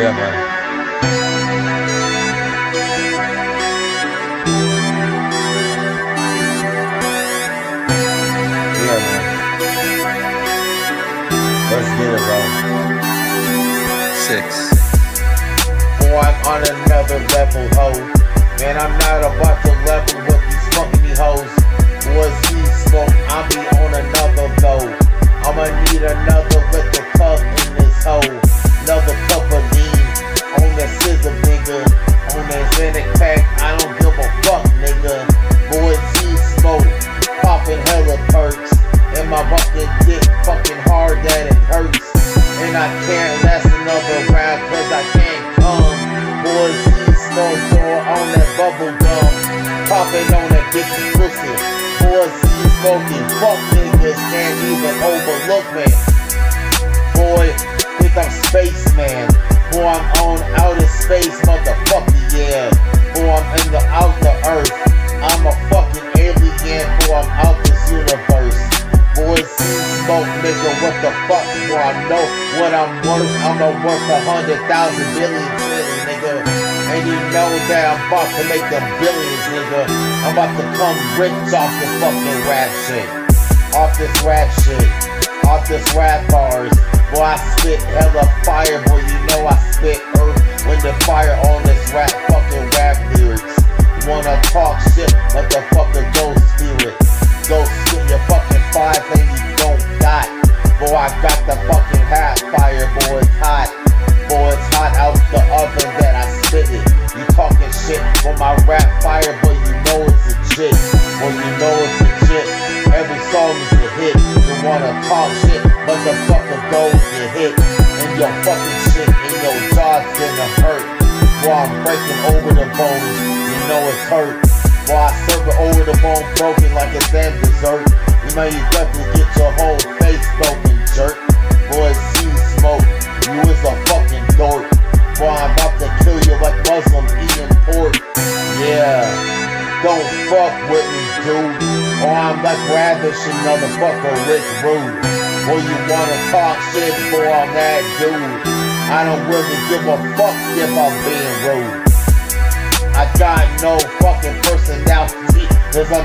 Yeah man. Yeah man. Let's get it, bro. Six. Boy, I'm on another level, ho. Man, I'm not about to level with these fucking hoes. Was he smoke? I'll be on another though. I'ma need another. Fucking fucking hard that it hurts. And I can't last another round cause I can't come. Boys, he smoke more on that bubble gum. Popping on that bitch pussy. Boys, smoking. Fuck niggas can't even overlook me. Boy, think I'm spaceman. Boy, I'm on outer space, what the fuck? Boy, I know what I'm worth. I'm a worth a hundred thousand billion trillion, nigga. And you know that I'm about to make the billions, nigga. I'm about to come rich off this fucking rap shit. Off this rap shit. Off this rap bars. Boy, I spit hella fire, boy, you know I spit earth. When the fire on this rap, fucking rap lyrics. Wanna rap fire, boy, you know it's legit. Boy, you know it's legit. Every song is a hit. You wanna talk shit, motherfucker, go get hit. And your fucking shit in your jaw's gonna hurt. While I'm breaking over the bones. You know it's hurt. While I it over the bone broken like it's damn dessert. You know you definitely get your whole face broken, jerk. Boy, see smoke. You is a fucking dork. Boy, I'm about to kill you like Muslim eating pork. Yeah. Don't fuck with me, dude. Um, or I'm like Ravishing motherfucker Rick Rude. Boy, you wanna talk shit, boy, I'm that dude. I don't really give a fuck if I'm being rude. I got no fucking personality, cause I'm